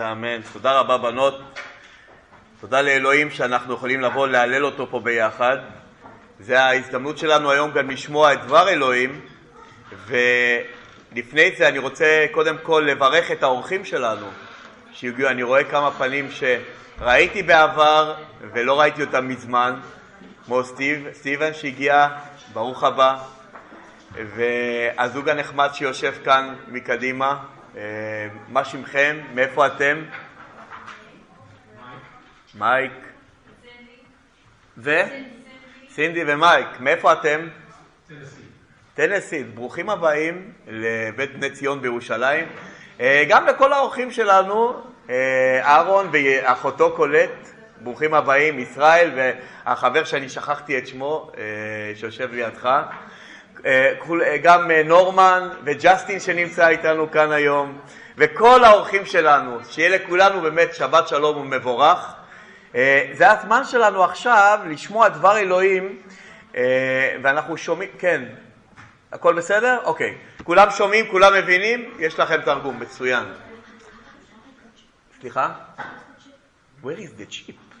אמן ואמן. תודה רבה בנות. תודה לאלוהים שאנחנו יכולים לבוא להלל אותו פה ביחד. זה ההזדמנות שלנו היום גם לשמוע את דבר אלוהים, ולפני זה אני רוצה קודם כל לברך את האורחים שלנו שהגיעו. אני רואה כמה פנים שראיתי בעבר ולא ראיתי אותם מזמן, כמו סטיב, סטיבן שהגיע, ברוך הבא, והזוג הנחמד שיושב כאן מקדימה, מה שמכם? מאיפה אתם? מייק. ו? סינדי ומייק. מאיפה אתם? טנסי. ברוכים הבאים לבית בני ציון בירושלים. אה, גם לכל האורחים שלנו, אה, אהרון ואחותו קולט, ברוכים הבאים, ישראל והחבר שאני שכחתי את שמו, שיושב לידך. אה, אה, גם אה, נורמן וג'סטין שנמצא איתנו כאן היום, וכל האורחים שלנו, שיהיה לכולנו באמת שבת שלום ומבורך. זה הזמן שלנו עכשיו לשמוע דבר אלוהים, ואנחנו שומעים, כן, הכל בסדר? אוקיי. כולם שומעים, כולם מבינים? יש לכם תרגום, מצוין. סליחה? Where is the chip?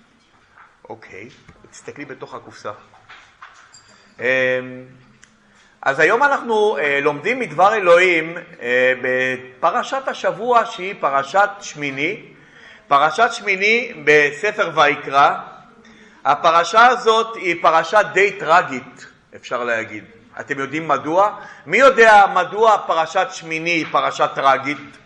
אוקיי, תסתכלי בתוך הקופסה. אז היום אנחנו אה, לומדים מדבר אלוהים אה, בפרשת השבוע שהיא פרשת שמיני, פרשת שמיני בספר ויקרא. הפרשה הזאת היא פרשה די טרגית, אפשר להגיד. אתם יודעים מדוע? מי יודע מדוע פרשת שמיני היא פרשה טרגית?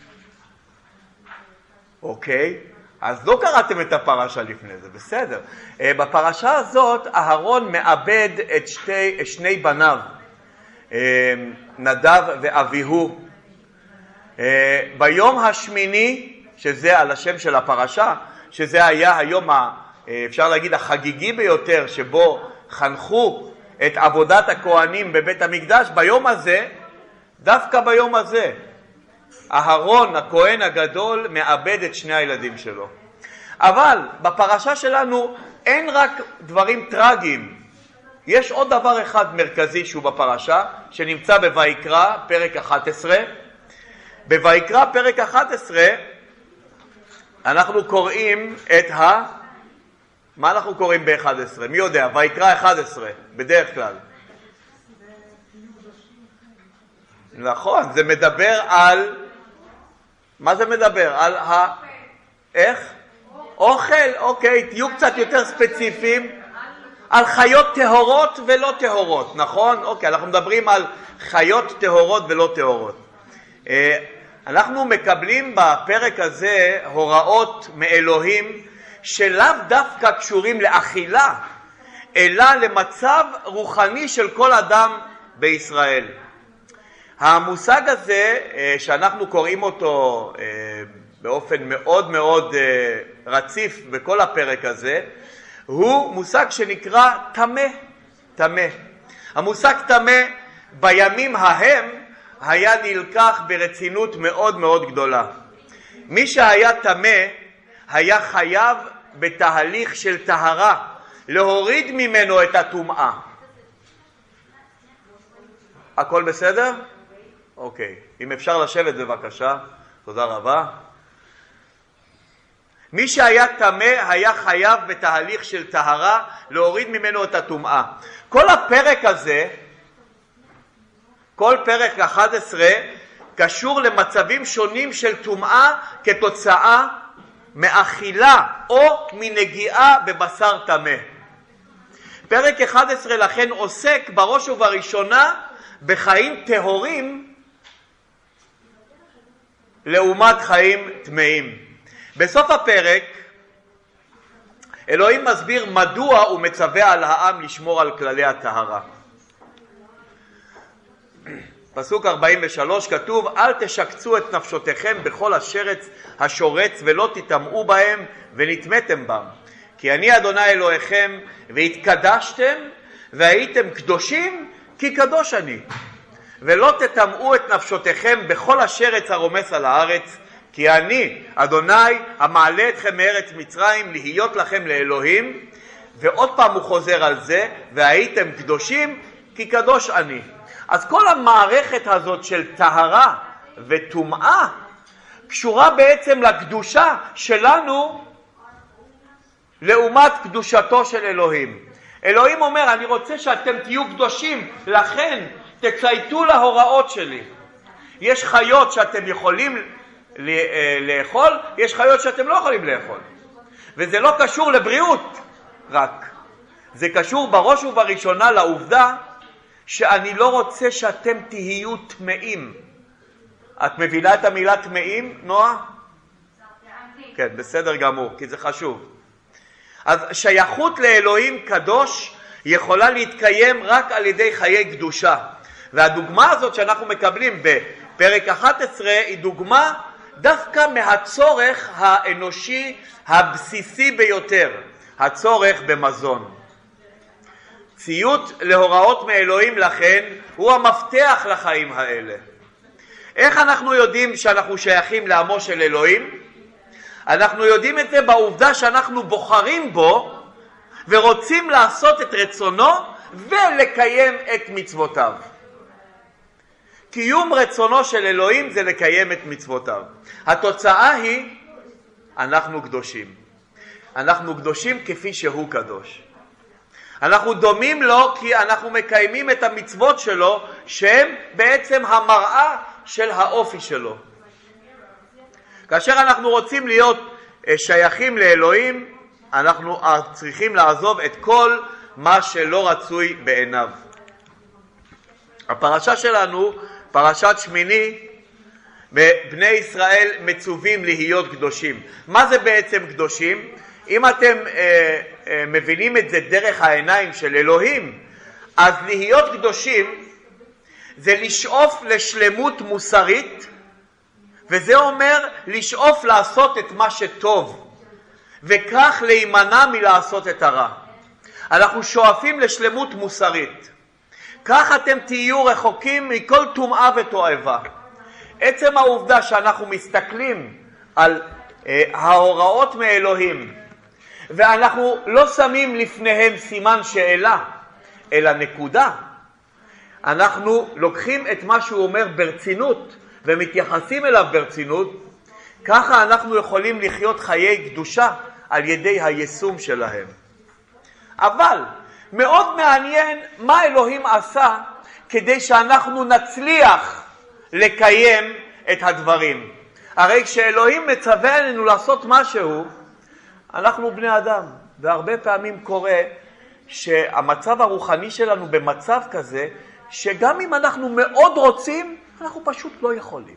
אוקיי, אז לא קראתם את הפרשה לפני זה, בסדר. אה, בפרשה הזאת אהרון מאבד את שתי, שני בניו. אמ, נדב ואביהו. אה, ביום השמיני, שזה על השם של הפרשה, שזה היה היום, ה, אה, אפשר להגיד, החגיגי ביותר, שבו חנכו את עבודת הכוהנים בבית המקדש, ביום הזה, דווקא ביום הזה, אהרון, הכהן הגדול, מאבד את שני הילדים שלו. אבל בפרשה שלנו אין רק דברים טרגיים, יש עוד דבר אחד מרכזי שהוא בפרשה, שנמצא בויקרא, פרק 11. בויקרא, פרק 11, אנחנו קוראים את ה... מה אנחנו קוראים ב-11? מי יודע? ויקרא 11, בדרך כלל. נכון, זה מדבר על... מה זה מדבר? על ה... איך? אוכל, אוקיי, תהיו קצת יותר ספציפיים. על חיות טהורות ולא טהורות, נכון? אוקיי, אנחנו מדברים על חיות טהורות ולא טהורות. אה, אנחנו מקבלים בפרק הזה הוראות מאלוהים שלאו דווקא קשורים לאכילה, אלא למצב רוחני של כל אדם בישראל. המושג הזה, אה, שאנחנו קוראים אותו אה, באופן מאוד מאוד רציף בכל הפרק הזה, הוא מושג שנקרא טמא, טמא. המושג טמא בימים ההם היה נלקח ברצינות מאוד מאוד גדולה. מי שהיה טמא היה חייב בתהליך של טהרה, להוריד ממנו את הטומאה. הכל בסדר? אוקיי. אם אפשר לשבת בבקשה, תודה רבה. מי שהיה טמא היה חייב בתהליך של טהרה להוריד ממנו את הטומאה. כל הפרק הזה, כל פרק 11, קשור למצבים שונים של טומאה כתוצאה מאכילה או מנגיעה בבשר טמא. פרק 11 לכן עוסק בראש ובראשונה בחיים טהורים לעומת חיים טמאים. בסוף הפרק אלוהים מסביר מדוע הוא מצווה על העם לשמור על כללי הטהרה. פסוק 43 כתוב אל תשקצו את נפשותיכם בכל השרץ השורץ ולא תטמאו בהם ונטמאתם בם כי אני אדוני אלוהיכם והתקדשתם והייתם קדושים כי קדוש אני ולא תטמאו את נפשותיכם בכל השרץ הרומס על הארץ כי אני, אדוני, המעלה אתכם מארץ מצרים, להיות לכם לאלוהים, ועוד פעם הוא חוזר על זה, והייתם קדושים, כי קדוש אני. אז כל המערכת הזאת של טהרה וטומאה קשורה בעצם לקדושה שלנו לעומת קדושתו של אלוהים. אלוהים אומר, אני רוצה שאתם תהיו קדושים, לכן תצייתו להוראות שלי. יש חיות שאתם יכולים לאכול, יש חיות שאתם לא יכולים לאכול. וזה לא קשור לבריאות רק, זה קשור בראש ובראשונה לעובדה שאני לא רוצה שאתם תהיו טמאים. את מבינה את המילה טמאים, נועה? כן, בסדר גמור, כי זה חשוב. אז שייכות לאלוהים קדוש יכולה להתקיים רק על ידי חיי קדושה. והדוגמה הזאת שאנחנו מקבלים בפרק 11 היא דוגמה דווקא מהצורך האנושי הבסיסי ביותר, הצורך במזון. ציות להוראות מאלוהים לכן הוא המפתח לחיים האלה. איך אנחנו יודעים שאנחנו שייכים לעמו של אלוהים? אנחנו יודעים את זה בעובדה שאנחנו בוחרים בו ורוצים לעשות את רצונו ולקיים את מצוותיו. קיום רצונו של אלוהים זה לקיים את מצוותיו. התוצאה היא, אנחנו קדושים. אנחנו קדושים כפי שהוא קדוש. אנחנו דומים לו כי אנחנו מקיימים את המצוות שלו שהן בעצם המראה של האופי שלו. כאשר אנחנו רוצים להיות אה, שייכים לאלוהים, אנחנו צריכים לעזוב את כל מה שלא רצוי בעיניו. הפרשה שלנו, פרשת שמיני, בני ישראל מצווים להיות קדושים. מה זה בעצם קדושים? אם אתם אה, אה, מבינים את זה דרך העיניים של אלוהים, אז להיות קדושים זה לשאוף לשלמות מוסרית, וזה אומר לשאוף לעשות את מה שטוב, וכך להימנע מלעשות את הרע. אנחנו שואפים לשלמות מוסרית. כך אתם תהיו רחוקים מכל טומאה ותועבה. עצם העובדה שאנחנו מסתכלים על אה, ההוראות מאלוהים ואנחנו לא שמים לפניהם סימן שאלה, אלא נקודה. אנחנו לוקחים את מה שהוא אומר ברצינות ומתייחסים אליו ברצינות, ככה אנחנו יכולים לחיות חיי קדושה על ידי היישום שלהם. אבל מאוד מעניין מה אלוהים עשה כדי שאנחנו נצליח לקיים את הדברים. הרי כשאלוהים מצווה עלינו לעשות משהו, אנחנו בני אדם, והרבה פעמים קורה שהמצב הרוחני שלנו במצב כזה, שגם אם אנחנו מאוד רוצים, אנחנו פשוט לא יכולים.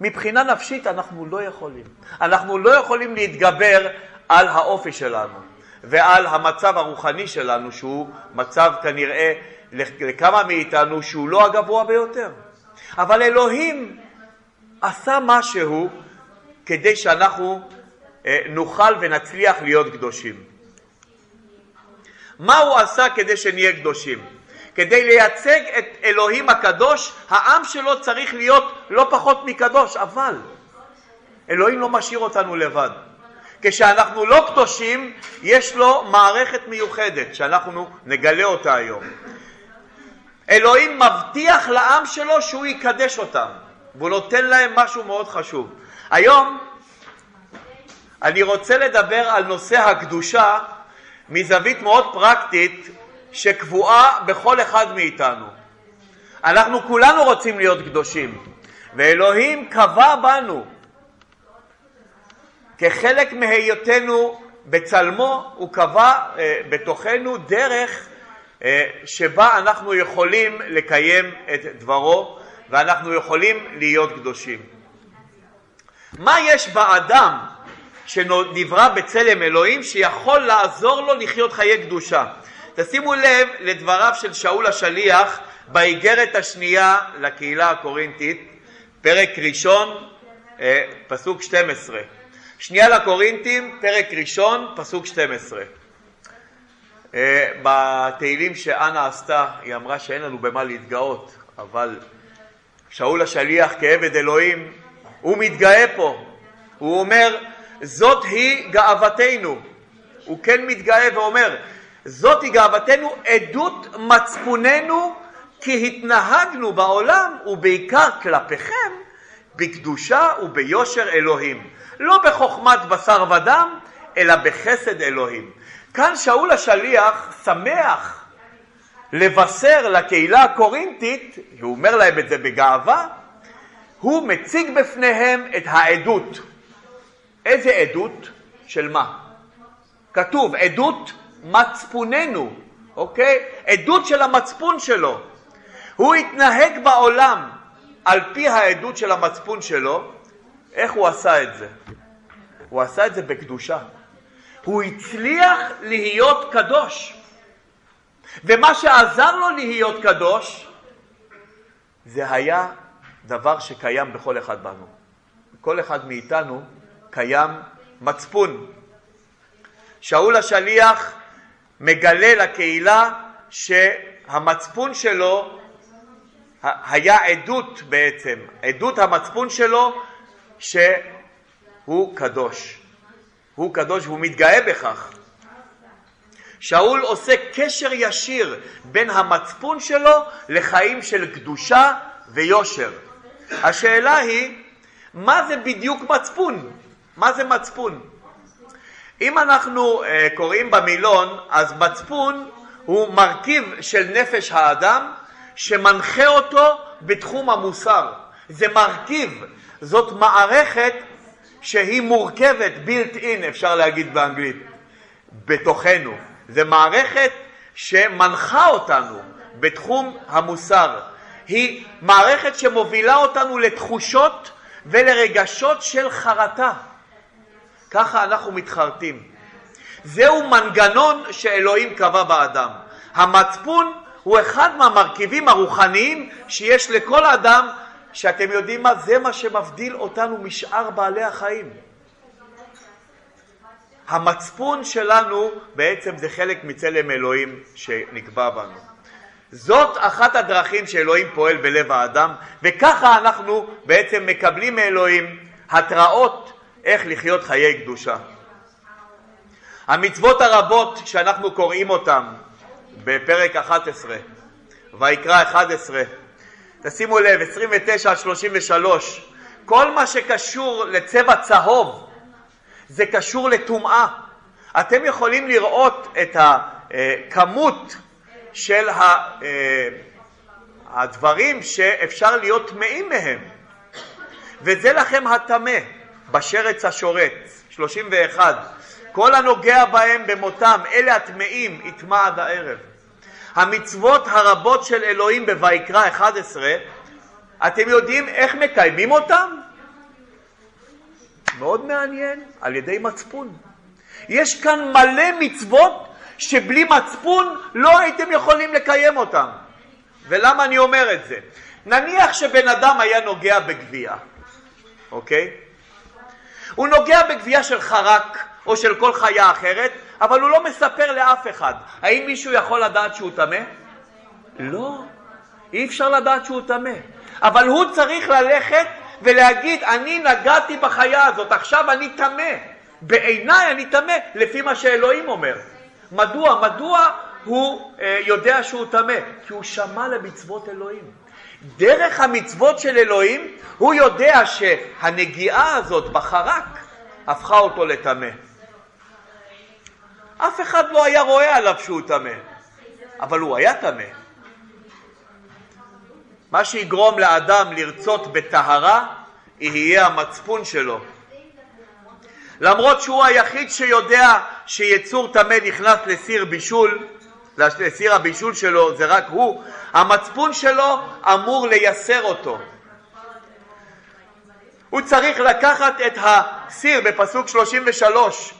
מבחינה נפשית אנחנו לא יכולים. אנחנו לא יכולים להתגבר על האופי שלנו ועל המצב הרוחני שלנו, שהוא מצב כנראה לכמה מאיתנו שהוא לא הגבוה ביותר. אבל אלוהים עשה משהו כדי שאנחנו אה, נוכל ונצליח להיות קדושים. מה הוא עשה כדי שנהיה קדושים? כדי לייצג את אלוהים הקדוש, העם שלו צריך להיות לא פחות מקדוש, אבל אלוהים לא משאיר אותנו לבד. כשאנחנו לא קדושים, יש לו מערכת מיוחדת, שאנחנו נגלה אותה היום. אלוהים מבטיח לעם שלו שהוא יקדש אותם, והוא נותן להם משהו מאוד חשוב. היום אני רוצה לדבר על נושא הקדושה מזווית מאוד פרקטית שקבועה בכל אחד מאיתנו. אנחנו כולנו רוצים להיות קדושים, ואלוהים קבע בנו כחלק מהיותנו בצלמו, הוא קבע אה, בתוכנו דרך אה, שבה אנחנו יכולים לקיים את דברו ואנחנו יכולים להיות קדושים. מה יש באדם שנברא בצלם אלוהים שיכול לעזור לו לחיות חיי קדושה? תשימו לב לדבריו של שאול השליח באיגרת השנייה לקהילה הקורינטית, פרק ראשון, אה, פסוק 12. שנייה לקורינטים, פרק ראשון, פסוק 12. אה, בתהילים שאנה עשתה, היא אמרה שאין לנו במה להתגאות, אבל שאול השליח כעבד אלוהים, הוא מתגאה פה. הוא אומר, זאת היא גאוותנו. הוא כן מתגאה ואומר, זאת היא גאוותנו, עדות מצפוננו כי התנהגנו בעולם, ובעיקר כלפיכם, בקדושה וביושר אלוהים, לא בחוכמת בשר ודם, אלא בחסד אלוהים. כאן שאול השליח שמח לבשר לקהילה הקורינטית, הוא אומר להם את זה בגאווה, הוא מציג בפניהם את העדות. איזה עדות? של מה? כתוב עדות מצפוננו, אוקיי? עדות של המצפון שלו. הוא התנהג בעולם על פי העדות של המצפון שלו, איך הוא עשה את זה? הוא עשה את זה בקדושה. הוא הצליח להיות קדוש. ומה שעזר לו להיות קדוש, זה היה דבר שקיים בכל אחד בנו. כל אחד מאיתנו קיים מצפון. שאול השליח מגלה לקהילה שהמצפון שלו היה עדות בעצם, עדות המצפון שלו שהוא קדוש. הוא קדוש והוא מתגאה בכך. שאול עושה קשר ישיר בין המצפון שלו לחיים של קדושה ויושר. השאלה היא, מה זה בדיוק מצפון? מה זה מצפון? אם אנחנו uh, קוראים במילון, אז מצפון הוא מרכיב של נפש האדם שמנחה אותו בתחום המוסר. זה מרכיב, זאת מערכת שהיא מורכבת, built in אפשר להגיד באנגלית, בתוכנו. זה מערכת שמנחה אותנו בתחום המוסר. היא מערכת שמובילה אותנו לתחושות ולרגשות של חרטה. ככה אנחנו מתחרטים. זהו מנגנון שאלוהים קבע באדם. המצפון הוא אחד מהמרכיבים הרוחניים שיש לכל אדם, שאתם יודעים מה? זה מה שמבדיל אותנו משאר בעלי החיים. המצפון שלנו בעצם זה חלק מצלם אלוהים שנקבע בנו. זאת אחת הדרכים שאלוהים פועל בלב האדם, וככה אנחנו בעצם מקבלים מאלוהים התראות איך לחיות חיי קדושה. המצוות הרבות שאנחנו קוראים אותן בפרק 11, ויקרא 11, תשימו לב, 29 עד 33, כל מה שקשור לצבע צהוב זה קשור לטומאה. אתם יכולים לראות את הכמות של אה, הדברים שאפשר להיות טמאים מהם, וזה לכם הטמא. בשרץ השורץ, 31, כל הנוגע בהם במותם, אלה הטמאים, יטמע עד הערב. המצוות הרבות של אלוהים בויקרא 11, אתם יודעים איך מקיימים אותם? מאוד מעניין, על ידי מצפון. יש כאן מלא מצוות שבלי מצפון לא הייתם יכולים לקיים אותם. ולמה אני אומר את זה? נניח שבן אדם היה נוגע בגבייה, אוקיי? הוא נוגע בגבייה של חרק או של כל חיה אחרת, אבל הוא לא מספר לאף אחד. האם מישהו יכול לדעת שהוא טמא? לא, אי אפשר לדעת שהוא טמא. אבל הוא צריך ללכת ולהגיד, אני נגעתי בחיה הזאת, עכשיו אני טמא. בעיניי אני טמא, לפי מה שאלוהים אומר. מדוע? מדוע הוא אה, יודע שהוא טמא? כי הוא שמע למצוות אלוהים. דרך המצוות של אלוהים, הוא יודע שהנגיעה הזאת בחרק הפכה אותו לטמא. אף אחד לא היה רואה עליו שהוא טמא, אבל הוא היה טמא. מה שיגרום לאדם לרצות בטהרה, יהיה המצפון שלו. למרות שהוא היחיד שיודע שיצור טמא נכנס לסיר בישול, לסיר הבישול שלו זה רק הוא, המצפון שלו אמור לייסר אותו. הוא צריך לקחת את הסיר בפסוק 33.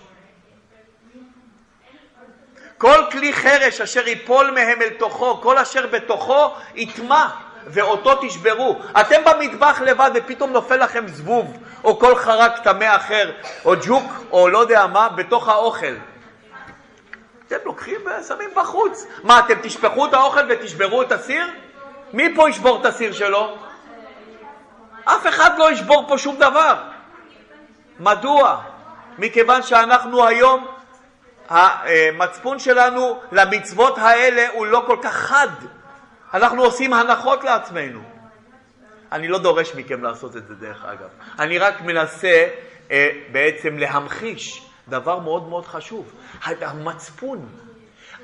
כל כלי חרש אשר ייפול מהם אל תוכו, כל אשר בתוכו יטמע ואותו תשברו. אתם במטבח לבד ופתאום נופל לכם זבוב או כל חרק טמא אחר או ג'וק או לא יודע מה בתוך האוכל. אתם לוקחים ושמים בחוץ. מה, אתם תשפכו את האוכל ותשברו את הסיר? מי פה ישבור את הסיר שלו? אף אחד לא ישבור פה שום דבר. מדוע? מכיוון שאנחנו היום, המצפון שלנו למצוות האלה הוא לא כל כך חד. אנחנו עושים הנחות לעצמנו. אני לא דורש מכם לעשות את זה דרך אגב. אני רק מנסה אה, בעצם להמחיש דבר מאוד מאוד חשוב, המצפון.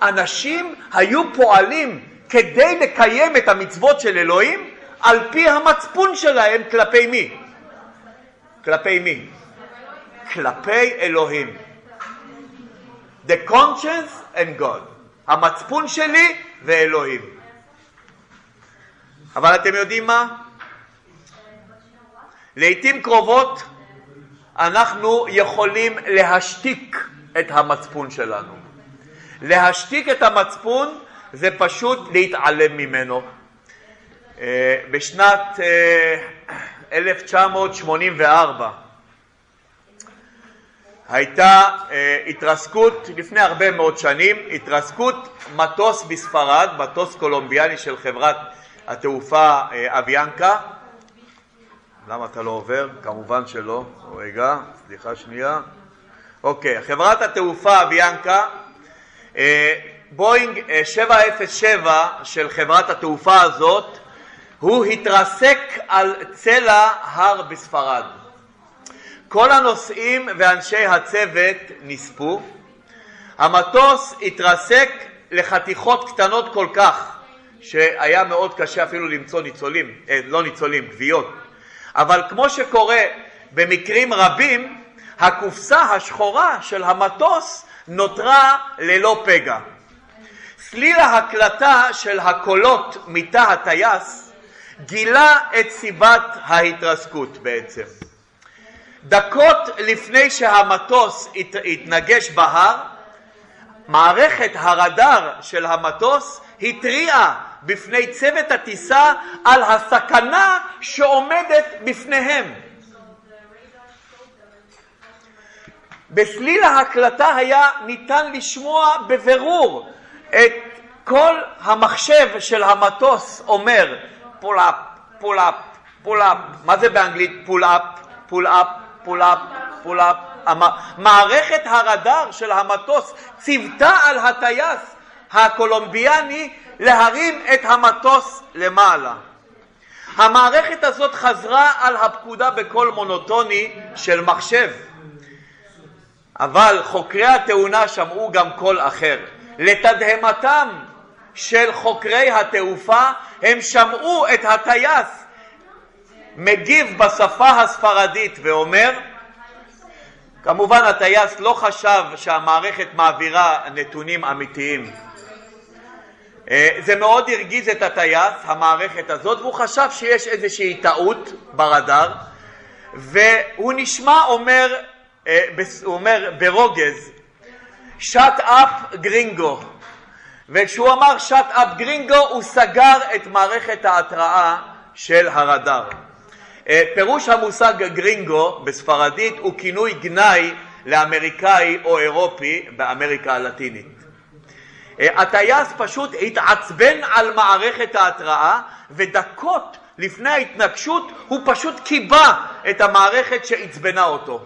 אנשים היו פועלים כדי לקיים את המצוות של אלוהים על פי המצפון שלהם כלפי מי? כלפי מי? כלפי אלוהים. The conscience and God. המצפון שלי ואלוהים. אבל אתם יודעים מה? לעתים קרובות אנחנו יכולים להשתיק את המצפון שלנו. להשתיק את המצפון זה פשוט להתעלם ממנו. אה, בשנת 1984 אה, הייתה אה, התרסקות, לפני הרבה מאוד שנים, התרסקות מטוס בספרד, מטוס קולומביאני של חברת התעופה אביאנקה. למה אתה לא עובר? כמובן שלא. רגע, סליחה שנייה. אוקיי, חברת התעופה אביאנקה בואינג 707 אה, של חברת התעופה הזאת, הוא התרסק על צלע הר בספרד. כל הנוסעים ואנשי הצוות נספו. המטוס התרסק לחתיכות קטנות כל כך, שהיה מאוד קשה אפילו למצוא ניצולים, אה, לא ניצולים, גוויות. אבל כמו שקורה במקרים רבים, הקופסה השחורה של המטוס נותרה ללא פגע. צליל ההקלטה של הקולות מתא הטייס גילה את סיבת ההתרסקות בעצם. דקות לפני שהמטוס התנגש בהר, מערכת הרדאר של המטוס התריעה בפני צוות הטיסה על הסכנה שעומדת בפניהם. בסליל ההקלטה היה ניתן לשמוע בבירור את כל המחשב של המטוס אומר up, pull up, מה זה באנגלית? Pull up, pull up, מערכת הרדאר של המטוס ציוותה על הטייס הקולומביאני להרים את המטוס למעלה. המערכת הזאת חזרה על הפקודה בקול מונוטוני של מחשב, אבל חוקרי התאונה שמעו גם קול אחר. לתדהמתם של חוקרי התעופה, הם שמעו את הטייס מגיב בשפה הספרדית ואומר, כמובן הטייס לא חשב שהמערכת מעבירה נתונים אמיתיים. אה, זה מאוד הרגיז את הטייס, המערכת הזאת, והוא חשב שיש איזושהי טעות ברדאר, והוא נשמע אומר, אה, הוא אומר ברוגז, שאט אפ גרינגו. וכשהוא אמר שאט אפ גרינגו הוא סגר את מערכת ההתראה של הרדאר. אה, פירוש המושג גרינגו בספרדית הוא כינוי גנאי לאמריקאי או אירופי באמריקה הלטינית. אה, הטייס פשוט התעצבן על מערכת ההתראה ודקות לפני ההתנגשות הוא פשוט קיבע את המערכת שעצבנה אותו.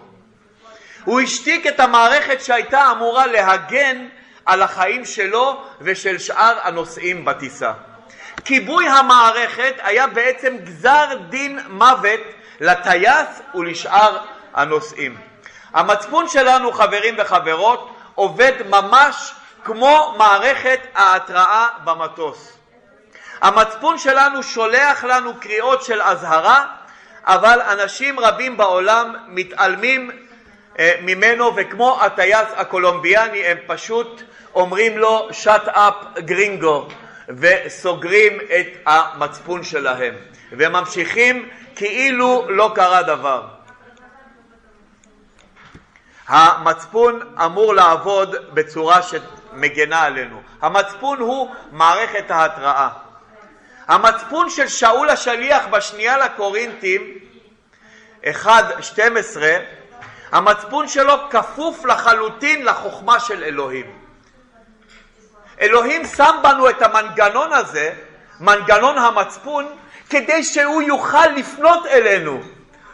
הוא השתיק את המערכת שהייתה אמורה להגן על החיים שלו ושל שאר הנוסעים בטיסה. כיבוי המערכת היה בעצם גזר דין מוות לטייס ולשאר הנוסעים. המצפון שלנו, חברים וחברות, עובד ממש כמו מערכת ההתראה במטוס. המצפון שלנו שולח לנו קריאות של אזהרה, אבל אנשים רבים בעולם מתעלמים אה, ממנו, וכמו הטייס הקולומביאני הם פשוט אומרים לו shut up גרינגו וסוגרים את המצפון שלהם וממשיכים כאילו לא קרה דבר. המצפון אמור לעבוד בצורה שמגנה עלינו. המצפון הוא מערכת ההתראה. המצפון של שאול השליח בשנייה לקורינתים 1.12 המצפון שלו כפוף לחלוטין לחוכמה של אלוהים. אלוהים שם בנו את המנגנון הזה, מנגנון המצפון, כדי שהוא יוכל לפנות אלינו.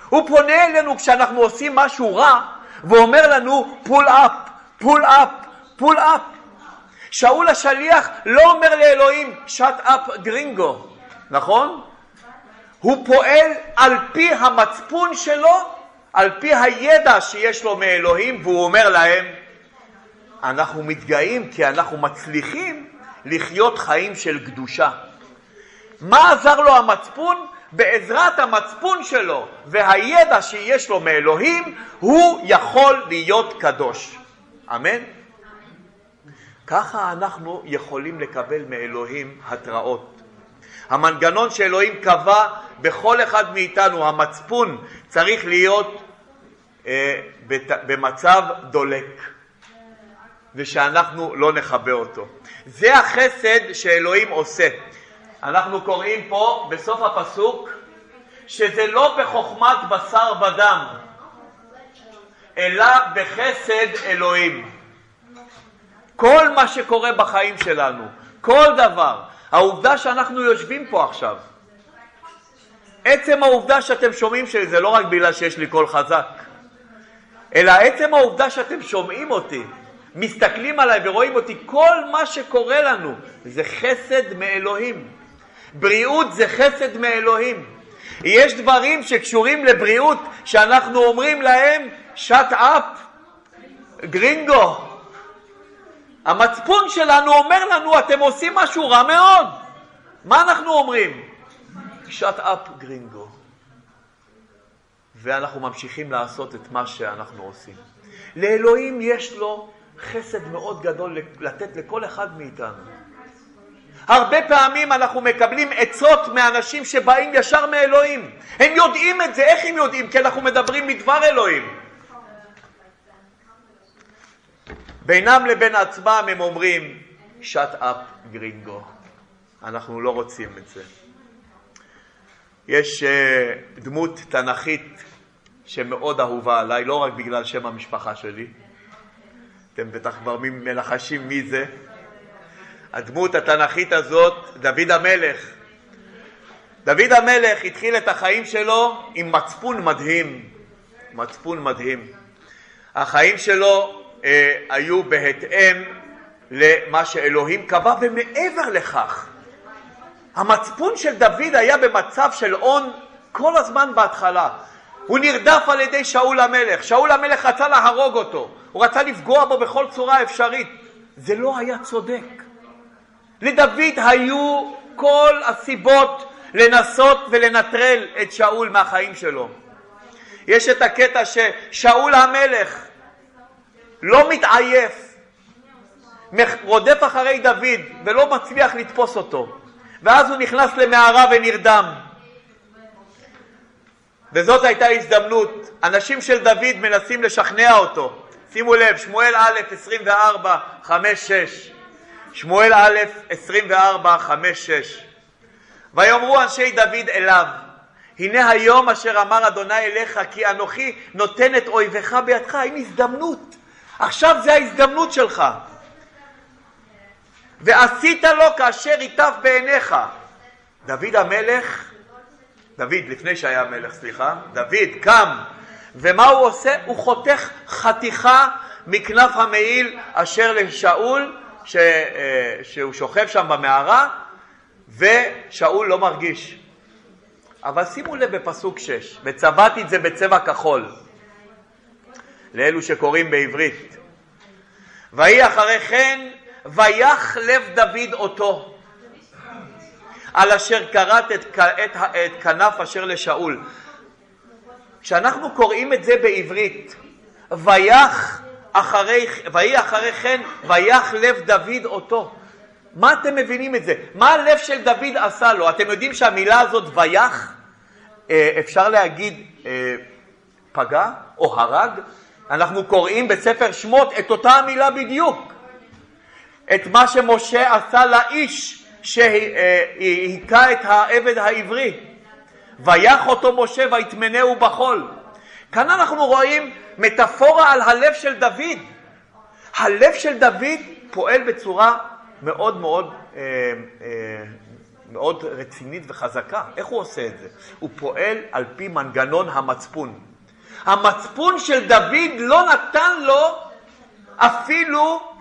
הוא פונה אלינו כשאנחנו עושים משהו רע, ואומר לנו pull up, pull up, pull up. שאול השליח לא אומר לאלוהים shut up גרינגו, נכון? הוא פועל על פי המצפון שלו, על פי הידע שיש לו מאלוהים, והוא אומר להם, אנחנו מתגאים כי אנחנו מצליחים לחיות חיים של קדושה. מה עזר לו המצפון? בעזרת המצפון שלו והידע שיש לו מאלוהים, הוא יכול להיות קדוש. אמן? ככה אנחנו יכולים לקבל מאלוהים התראות. המנגנון שאלוהים קבע בכל אחד מאיתנו, המצפון, צריך להיות אה, במצב דולק, ושאנחנו לא נכבה אותו. זה החסד שאלוהים עושה. אנחנו קוראים פה בסוף הפסוק שזה לא בחוכמת בשר ודם, אלא בחסד אלוהים. כל מה שקורה בחיים שלנו, כל דבר, העובדה שאנחנו יושבים פה עכשיו, עצם העובדה שאתם שומעים שזה לא רק בגלל שיש לי קול חזק, אלא עצם העובדה שאתם שומעים אותי, מסתכלים עליי ורואים אותי, כל מה שקורה לנו זה חסד מאלוהים. בריאות זה חסד מאלוהים. יש דברים שקשורים לבריאות שאנחנו אומרים להם, shut up, גרינגו. המצפון שלנו אומר לנו, אתם עושים משהו רע מאוד. מה אנחנו אומרים? shut up, גרינגו. ואנחנו ממשיכים לעשות את מה שאנחנו עושים. לאלוהים יש לו חסד מאוד גדול לתת לכל אחד מאיתנו. הרבה פעמים אנחנו מקבלים עצות מאנשים שבאים ישר מאלוהים. הם יודעים את זה, איך הם יודעים? כי אנחנו מדברים מדבר אלוהים. בינם לבין עצמם הם אומרים, shut up גרינגו, אנחנו לא רוצים את זה. יש uh, דמות תנכית שמאוד אהובה עליי, לא רק בגלל שם המשפחה שלי, אתם בטח כבר מנחשים מי זה, הדמות התנכית הזאת, דוד המלך. דוד המלך התחיל את החיים שלו עם מצפון מדהים, מצפון מדהים. החיים שלו אה, היו בהתאם למה שאלוהים קבע, ומעבר לכך, המצפון של דוד היה במצב של און כל הזמן בהתחלה. הוא נרדף על ידי שאול המלך, שאול המלך רצה להרוג אותו, הוא רצה לפגוע בו בכל צורה אפשרית. זה לא היה צודק. לדוד היו כל הסיבות לנסות ולנטרל את שאול מהחיים שלו. יש את הקטע ששאול המלך לא מתעייף, רודף אחרי דוד ולא מצליח לתפוס אותו, ואז הוא נכנס למערה ונרדם. וזאת הייתה הזדמנות. אנשים של דוד מנסים לשכנע אותו. שימו לב, שמואל א', 24, 5, 6. שמואל א', 24, 5, 6. ויאמרו אנשי דוד אליו, הנה היום אשר אמר אדוני אליך, כי אנוכי נותן את אויביך בידך. הנה הזדמנות. עכשיו זה ההזדמנות שלך. ועשית לו כאשר ייטב בעיניך. דוד המלך, דוד, לפני שהיה מלך, סליחה, דוד קם, ומה הוא עושה? הוא חותך חתיכה מכנף המעיל אשר לשאול, ש, אה, שהוא שוכב שם במערה, ושאול לא מרגיש. אבל שימו לב בפסוק 6, וצבעתי את זה בצבע כחול, לאלו שקוראים בעברית. ויהי אחרי כן, ויח לב דוד אותו, על אשר כרת את, את, את כנף אשר לשאול. כשאנחנו קוראים את זה בעברית, ויח אחרי, ויהי אחרי כן, ויח לב דוד אותו. מה אתם מבינים את זה? מה הלב של דוד עשה לו? אתם יודעים שהמילה הזאת ויח, אה, אפשר להגיד אה, פגע או הרג? אנחנו קוראים בספר שמות את אותה המילה בדיוק. את מה שמשה עשה לאיש שהיכה את העבד העברי. ויח אותו משה ויטמנהו בחול. כאן אנחנו רואים מטאפורה על הלב של דוד. הלב של דוד פועל בצורה מאוד מאוד, אה, אה, מאוד רצינית וחזקה. איך הוא עושה את זה? הוא פועל על פי מנגנון המצפון. המצפון של דוד לא נתן לו אפילו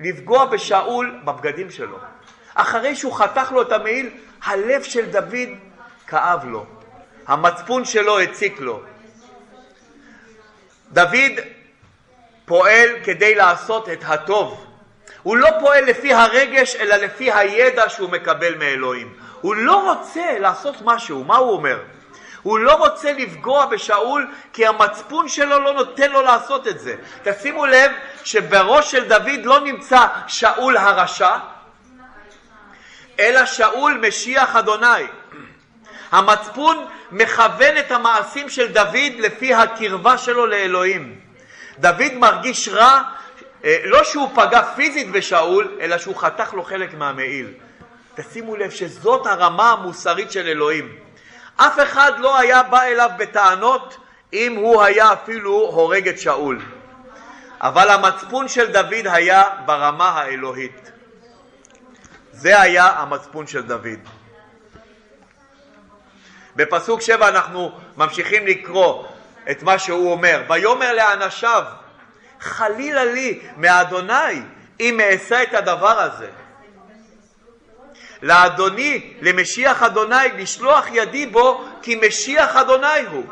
לפגוע בשאול בבגדים שלו. אחרי שהוא חתך לו את המעיל, הלב של דוד כאב לו. המצפון שלו הציק לו. דוד פועל כדי לעשות את הטוב. הוא לא פועל לפי הרגש, אלא לפי הידע שהוא מקבל מאלוהים. הוא לא רוצה לעשות משהו, מה הוא אומר? הוא לא רוצה לפגוע בשאול כי המצפון שלו לא נותן לו לעשות את זה. תשימו לב שבראש של דוד לא נמצא שאול הרשע, אלא שאול משיח אדוני. המצפון מכוון את המעשים של דוד לפי הקרבה שלו לאלוהים. דוד מרגיש רע, אה, לא שהוא פגע פיזית בשאול, אלא שהוא חתך לו חלק מהמעיל. תשימו לב שזאת הרמה המוסרית של אלוהים. אף אחד לא היה בא אליו בטענות אם הוא היה אפילו הורג את שאול. אבל המצפון של דוד היה ברמה האלוהית. זה היה המצפון של דוד. בפסוק שבע אנחנו ממשיכים לקרוא את מה שהוא אומר. ויאמר לאנשיו, חלילה לי מאדוני אם אעשה את הדבר הזה. לאדוני, למשיח אדוני, לשלוח ידי בו, כי משיח אדוני הוא.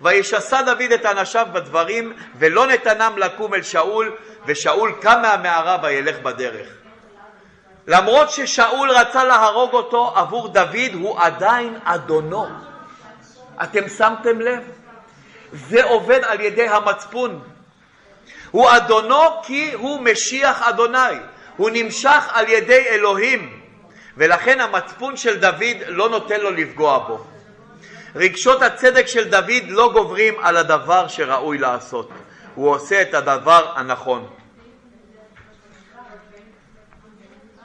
וישסע דוד את אנשיו בדברים, ולא נתנם לקום אל שאול, ושאול קם מהמערה וילך בדרך. למרות ששאול רצה להרוג אותו, עבור דוד הוא עדיין אדונו. אתם שמתם לב? זה עובד על ידי המצפון. הוא אדונו כי הוא משיח אדוני. הוא נמשך על ידי אלוהים. ולכן המצפון של דוד לא נותן לו לפגוע בו. רגשות הצדק של דוד לא גוברים על הדבר שראוי לעשות. הוא עושה את הדבר הנכון.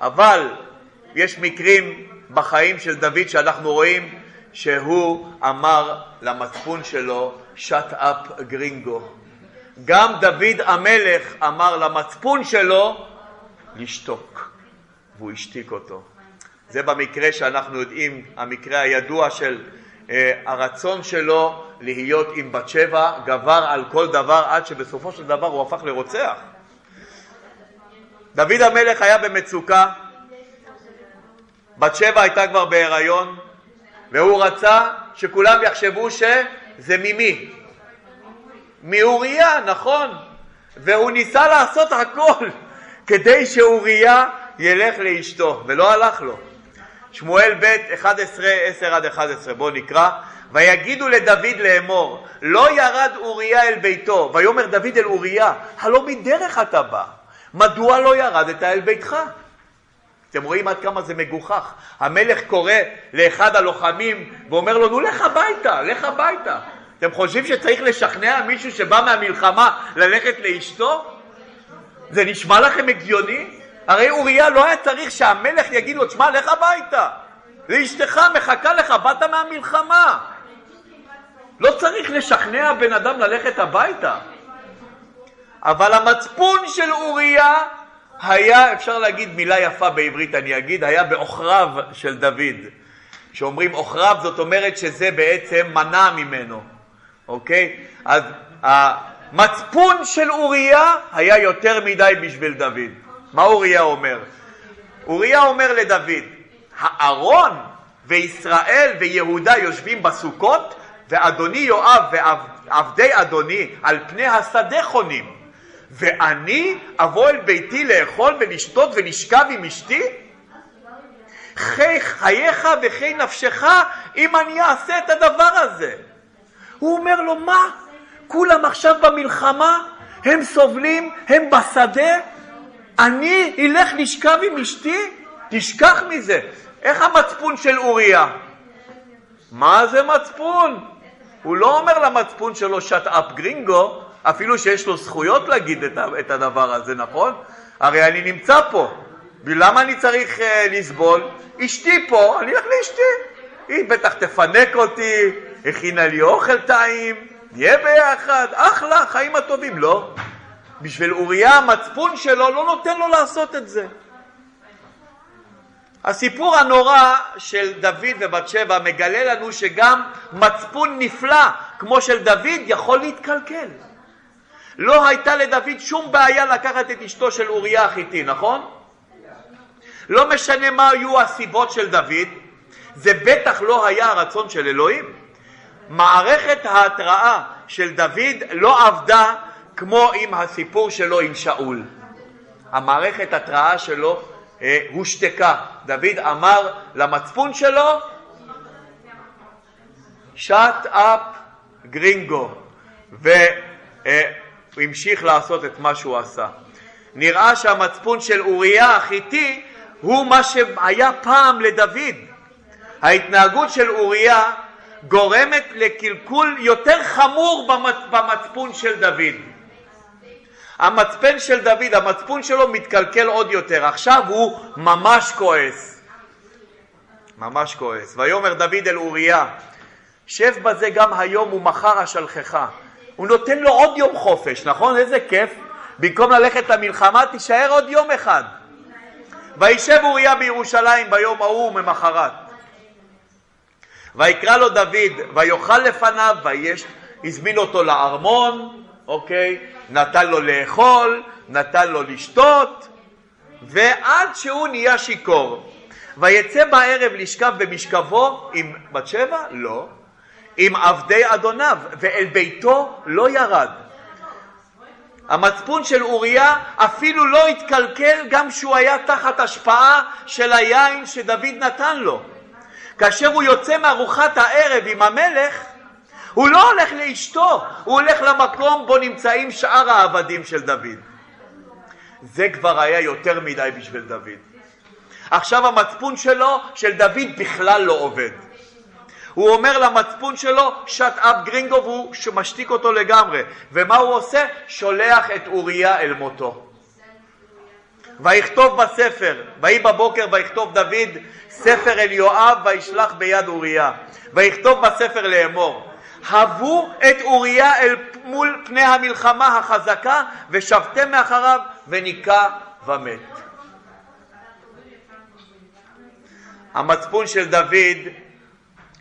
אבל יש מקרים בחיים של דוד שאנחנו רואים שהוא אמר למצפון שלו, shut up גרינגו. גם דוד המלך אמר למצפון שלו לשתוק, והוא השתיק אותו. זה במקרה שאנחנו יודעים, המקרה הידוע של אה, הרצון שלו להיות עם בת שבע גבר על כל דבר עד שבסופו של דבר הוא הפך לרוצח. דוד המלך היה במצוקה, בת שבע הייתה כבר בהיריון, והוא רצה שכולם יחשבו שזה ממי? מאוריה, נכון. והוא ניסה לעשות הכל כדי שאוריה ילך לאשתו, ולא הלך לו. שמואל ב' 11, 10 עד 11, בואו נקרא. ויגידו לדוד לאמור, לא ירד אוריה אל ביתו, ויאמר דוד אל אוריה, הלא מדרך אתה בא, מדוע לא ירדת אל ביתך? אתם רואים עד כמה זה מגוחך. המלך קורא לאחד הלוחמים ואומר לו, נו לך הביתה, לך הביתה. אתם חושבים שצריך לשכנע מישהו שבא מהמלחמה ללכת לאשתו? זה נשמע לכם הגיוני? הרי אוריה לא היה צריך שהמלך יגיד לו, תשמע, לך הביתה. לאשתך מחכה לך, באת מהמלחמה. לא צריך לשכנע בן אדם ללכת הביתה. אבל המצפון של אוריה היה, אפשר להגיד מילה יפה בעברית אני אגיד, היה בעוכריו של דוד. כשאומרים עוכריו זאת אומרת שזה בעצם מנע ממנו, אוקיי? אז המצפון של אוריה היה יותר מדי בשביל דוד. מה אוריה אומר? אוריה אומר לדוד, הארון וישראל ויהודה יושבים בסוכות ואדוני יואב ועבדי אדוני על פני השדה חונים. ואני אבוא אל ביתי לאכול ולשתות ולשכב עם אשתי? חי חייך וחי נפשך אם אני אעשה את הדבר הזה. הוא אומר לו, מה? כולם עכשיו במלחמה? הם סובלים? הם בשדה? אני אלך לשכב עם אשתי? תשכח מזה. איך המצפון של אוריה? מה זה מצפון? הוא לא אומר למצפון שלו שט אפ גרינגו, אפילו שיש לו זכויות להגיד את הדבר הזה, נכון? הרי אני נמצא פה, ולמה אני צריך uh, לסבול? אשתי פה, אני אלך לאשתי. היא בטח תפנק אותי, הכינה לי אוכל טעים, נהיה ביחד, אחלה, חיים הטובים. לא. בשביל אוריה המצפון שלו לא נותן לו לעשות את זה. הסיפור הנורא של דוד ובת שבע מגלה לנו שגם מצפון נפלא כמו של דוד יכול להתקלקל. לא הייתה לדוד שום בעיה לקחת את אשתו של אוריה החיתי, נכון? לא משנה מה היו הסיבות של דוד, זה בטח לא היה הרצון של אלוהים. מערכת ההתראה של דוד לא עבדה כמו עם הסיפור שלו עם שאול. המערכת התראה שלו אה, הושתקה. דוד אמר למצפון שלו, שאט אפ גרינגו, והוא המשיך לעשות את מה שהוא עשה. נראה שהמצפון של אוריה החיתי הוא מה שהיה פעם לדוד. ההתנהגות של אוריה גורמת לקלקול יותר חמור במצפון של דוד. המצפן של דוד, המצפון שלו מתקלקל עוד יותר. עכשיו הוא ממש כועס. ממש כועס. ויאמר דוד אל אוריה, שב בזה גם היום ומחר אשלחך. הוא נותן לו עוד יום חופש, נכון? איזה כיף. במקום ללכת למלחמה, תישאר עוד יום אחד. וישב אוריה בירושלים ביום ההוא וממחרת. ויקרא לו דוד, ויאכל לפניו, ויש, הזמין אותו לארמון, אוקיי? נתן לו לאכול, נתן לו לשתות, ועד שהוא נהיה שיכור. ויצא בערב לשכב במשכבו עם בת שבע? לא. עם עבדי אדוניו, ואל ביתו לא ירד. המצפון של אוריה אפילו לא התקלקל גם כשהוא היה תחת השפעה של היין שדוד נתן לו. כאשר הוא יוצא מארוחת הערב עם המלך, הוא לא הולך לאשתו, הוא הולך למקום בו נמצאים שאר העבדים של דוד. זה כבר היה יותר מדי בשביל דוד. עכשיו המצפון שלו, של דוד, בכלל לא עובד. הוא אומר למצפון שלו, שאט אפ גרינגו, והוא משתיק אותו לגמרי. ומה הוא עושה? שולח את אוריה אל מותו. ויכתוב בספר, ויהי בבוקר ויכתוב דוד ספר אל יואב וישלח ביד אוריה. ויכתוב בספר לאמור, הבו את אוריה אל מול פני המלחמה החזקה ושבתם מאחריו וניקה ומת. המצפון של דוד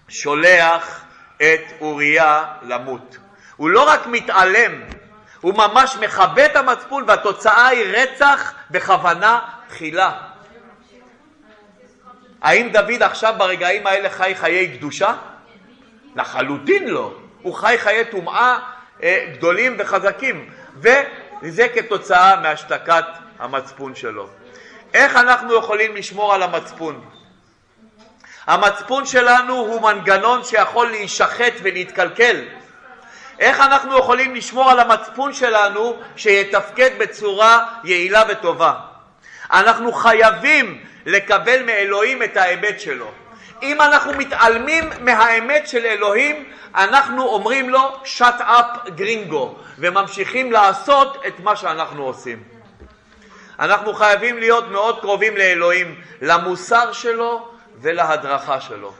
שולח את אוריה למות. הוא לא רק מתעלם, הוא ממש מכבה את המצפון והתוצאה היא רצח בכוונה תחילה. האם דוד עכשיו ברגעים האלה חי חיי קדושה? לחלוטין לא. הוא חי חיי טומאה אה, גדולים וחזקים, וזה כתוצאה מהשתקת המצפון שלו. איך אנחנו יכולים לשמור על המצפון? המצפון שלנו הוא מנגנון שיכול להישחט ולהתקלקל. איך אנחנו יכולים לשמור על המצפון שלנו שיתפקד בצורה יעילה וטובה? אנחנו חייבים לקבל מאלוהים את האמת שלו. אם אנחנו מתעלמים מהאמת של אלוהים, אנחנו אומרים לו shut up גרינגו וממשיכים לעשות את מה שאנחנו עושים. אנחנו חייבים להיות מאוד קרובים לאלוהים, למוסר שלו ולהדרכה שלו.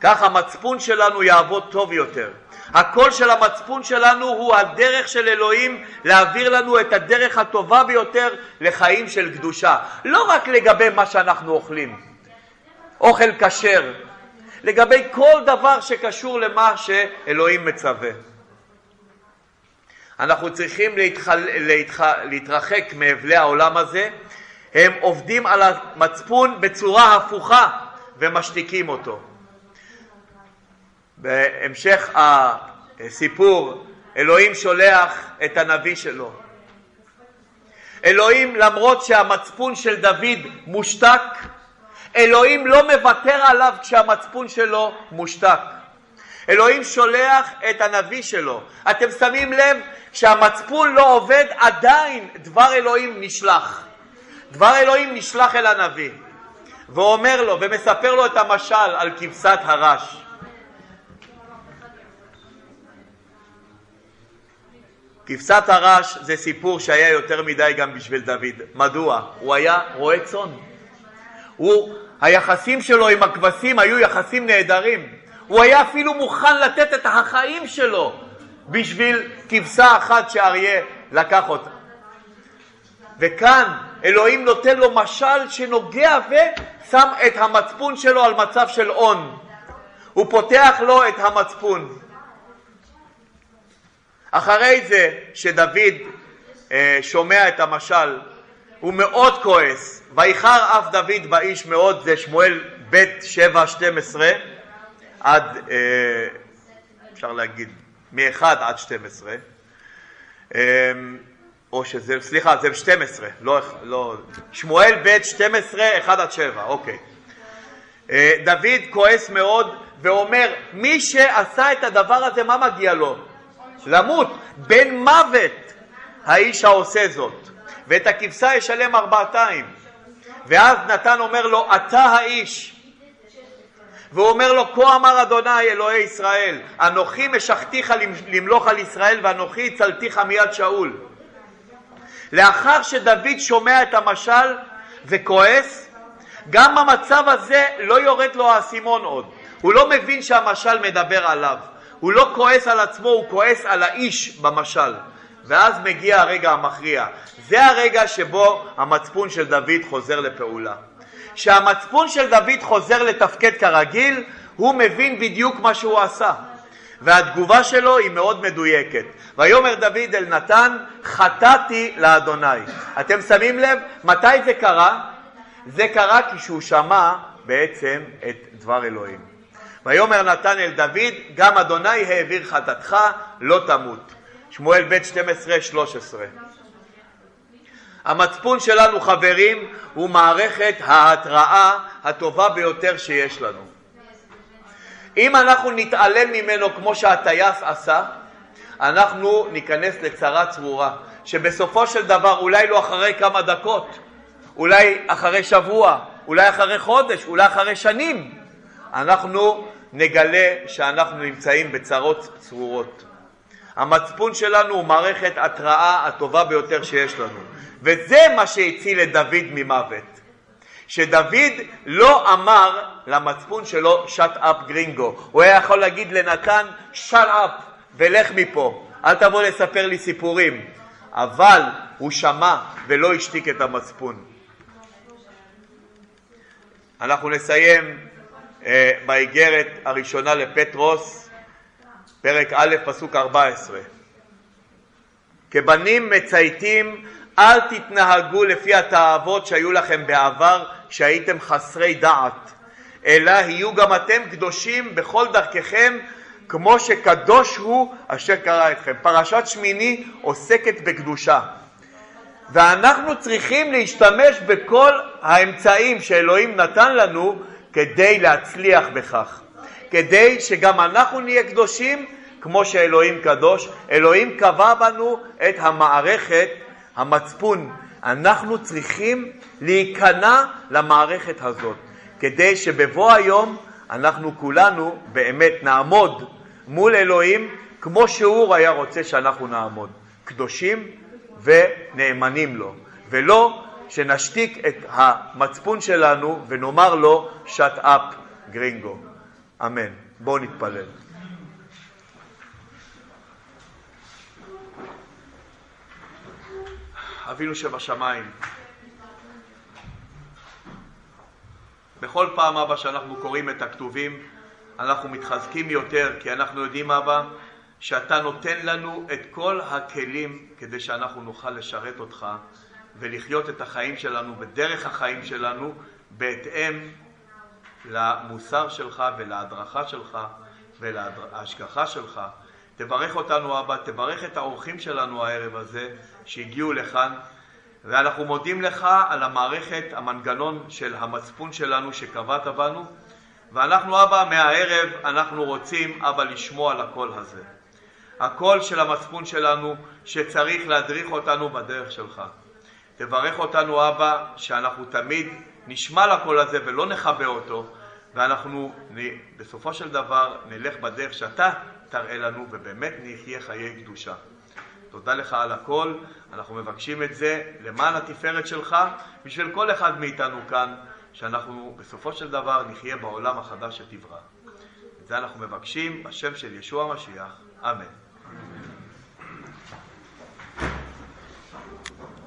כך המצפון שלנו יעבוד טוב יותר. הקול של המצפון שלנו הוא הדרך של אלוהים להעביר לנו את הדרך הטובה ביותר לחיים של קדושה. לא רק לגבי מה שאנחנו אוכלים, אוכל כשר, לגבי כל דבר שקשור למה שאלוהים מצווה. אנחנו צריכים להתחל... להתח... להתרחק מהבלי העולם הזה, הם עובדים על המצפון בצורה הפוכה ומשתיקים אותו. בהמשך הסיפור, אלוהים שולח את הנביא שלו. אלוהים, למרות שהמצפון של דוד מושתק, אלוהים לא מוותר עליו כשהמצפון שלו מושתק. אלוהים שולח את הנביא שלו. אתם שמים לב, כשהמצפון לא עובד, עדיין דבר אלוהים נשלח. דבר אלוהים נשלח אל הנביא, ואומר לו, ומספר לו את המשל על כבשת הרש. כבשת הרש זה סיפור שהיה יותר מדי גם בשביל דוד. מדוע? הוא היה רועה צאן. הוא, היחסים שלו עם הכבשים היו יחסים נהדרים. הוא היה אפילו מוכן לתת את החיים שלו בשביל כבשה אחת שאריה לקח אותה. וכאן אלוהים נותן לו משל שנוגע ושם את המצפון שלו על מצב של און. הוא פותח לו את המצפון. אחרי זה שדוד אה, שומע את המשל, הוא מאוד כועס. ויחר אף דוד באיש מאוד, זה שמואל ב' 7, 12 עד, אה, אפשר להגיד, מ-1 עד 12, אה, או שזה, סליחה, זה 12, לא, לא, שמואל ב' 12, 1 עד 7, אוקיי. אה, דוד כועס מאוד ואומר, מי שעשה את הדבר הזה, מה מגיע לו? למות, בן מוות האיש העושה זאת, ואת הכבשה ישלם ארבעתיים. ואז נתן אומר לו, אתה האיש. והוא אומר לו, כה אמר אדוני אלוהי ישראל, אנוכי משכתיך למלוך על ישראל ואנוכי הצלתיך מיד שאול. לאחר שדוד שומע את המשל וכועס, גם במצב הזה לא יורד לו האסימון עוד. הוא לא מבין שהמשל מדבר עליו. הוא לא כועס על עצמו, הוא כועס על האיש במשל. ואז מגיע הרגע המכריע. זה הרגע שבו המצפון של דוד חוזר לפעולה. כשהמצפון של דוד חוזר לתפקד כרגיל, הוא מבין בדיוק מה שהוא עשה. והתגובה שלו היא מאוד מדויקת. ויאמר דוד אל נתן, חטאתי לאדוני. אתם שמים לב מתי זה קרה? זה קרה כשהוא שמע בעצם את דבר אלוהים. ויאמר נתן אל דוד, גם אדוני העביר חטאתך, לא תמות. שמואל ב' 12-13. המצפון שלנו, חברים, הוא מערכת ההתראה הטובה ביותר שיש לנו. אם אנחנו נתעלם ממנו כמו שהטייס עשה, אנחנו ניכנס לצרה צרורה, שבסופו של דבר, אולי לא אחרי כמה דקות, אולי אחרי שבוע, אולי אחרי חודש, אולי אחרי שנים, אנחנו נגלה שאנחנו נמצאים בצרות צרורות. המצפון שלנו הוא מערכת התראה הטובה ביותר שיש לנו, וזה מה שהציל את דוד ממוות. שדוד לא אמר למצפון שלו shut up גרינגו, הוא היה יכול להגיד לנתן shut up ולך מפה, אל תבוא לספר לי סיפורים, אבל הוא שמע ולא השתיק את המצפון. אנחנו נסיים אה, באיגרת הראשונה לפטרוס, פרק א', פסוק 14. כבנים מצייתים, אל תתנהגו לפי התאוות שהיו לכם בעבר, כשהייתם חסרי דעת, אלא יהיו גם אתם קדושים בכל דרככם, כמו שקדוש הוא אשר קרא אתכם. פרשת שמיני עוסקת בקדושה. ואנחנו צריכים להשתמש בכל האמצעים שאלוהים נתן לנו כדי להצליח בכך, כדי שגם אנחנו נהיה קדושים כמו שאלוהים קדוש. אלוהים קבע בנו את המערכת, המצפון. אנחנו צריכים להיכנע למערכת הזאת, כדי שבבוא היום אנחנו כולנו באמת נעמוד מול אלוהים כמו שהוא היה רוצה שאנחנו נעמוד, קדושים ונאמנים לו, ולא שנשתיק את המצפון שלנו ונאמר לו shut up גרינגו. אמן. בואו נתפלל. אבינו שבשמיים, בכל פעם, אבא, שאנחנו קוראים את הכתובים, אנחנו מתחזקים יותר, כי אנחנו יודעים, אבא, שאתה נותן לנו את כל הכלים כדי שאנחנו נוכל לשרת אותך ולחיות את החיים שלנו בדרך החיים שלנו בהתאם למוסר שלך ולהדרכה שלך ולהשגחה שלך. תברך אותנו אבא, תברך את האורחים שלנו הערב הזה שהגיעו לכאן. ואנחנו מודים לך על המערכת, המנגנון של המצפון שלנו שקבעת בנו. ואנחנו אבא מהערב אנחנו רוצים אבא לשמוע על הקול הזה. הקול של המצפון שלנו שצריך להדריך אותנו בדרך שלך. תברך אותנו אבא שאנחנו תמיד נשמע לקול הזה ולא נכבה אותו. ואנחנו בסופו של דבר נלך בדרך שאתה תראה לנו ובאמת נחיה חיי קדושה. תודה לך על הכל, אנחנו מבקשים את זה למען התפארת שלך, בשביל כל אחד מאיתנו כאן, שאנחנו בסופו של דבר נחיה בעולם החדש שתברא. את זה אנחנו מבקשים בשם של ישוע המשיח, אמן.